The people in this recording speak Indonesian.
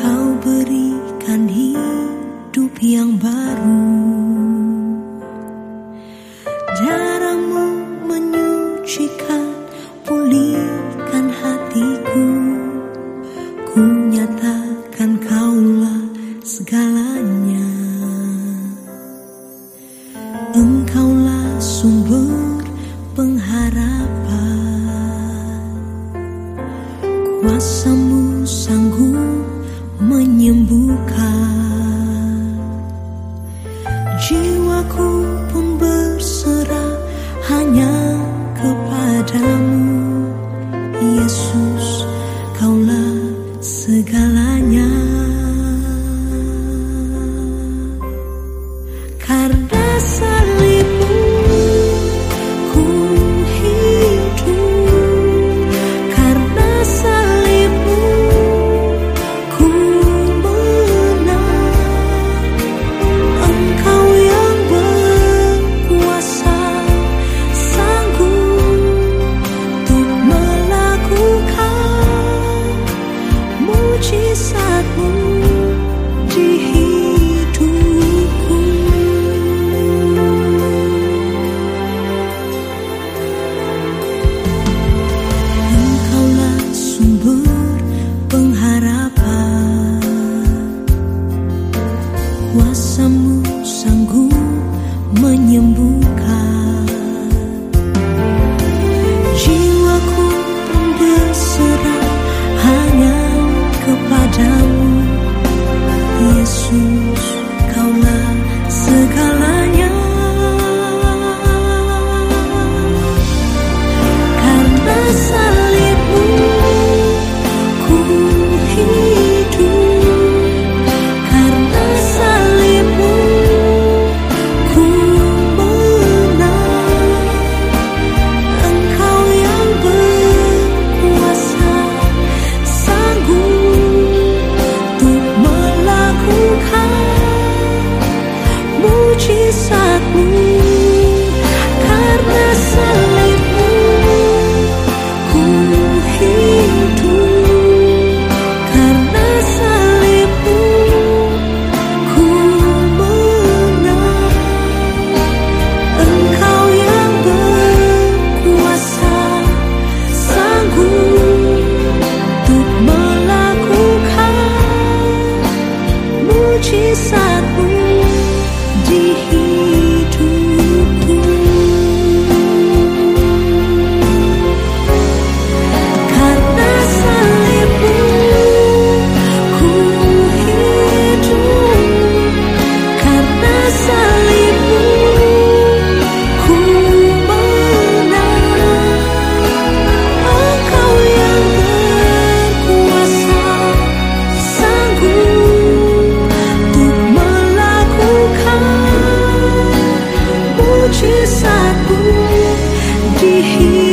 Kau berikan hidup yang baru. Darahmu menyucikan Pulihkan hatiku. Ku nyatakan kaulah segalanya. Engkaulah sumber penghargaan rasamu sanggup menyembuhkan. Jiwaku pun berserah hanya 永不。pusatku di hidup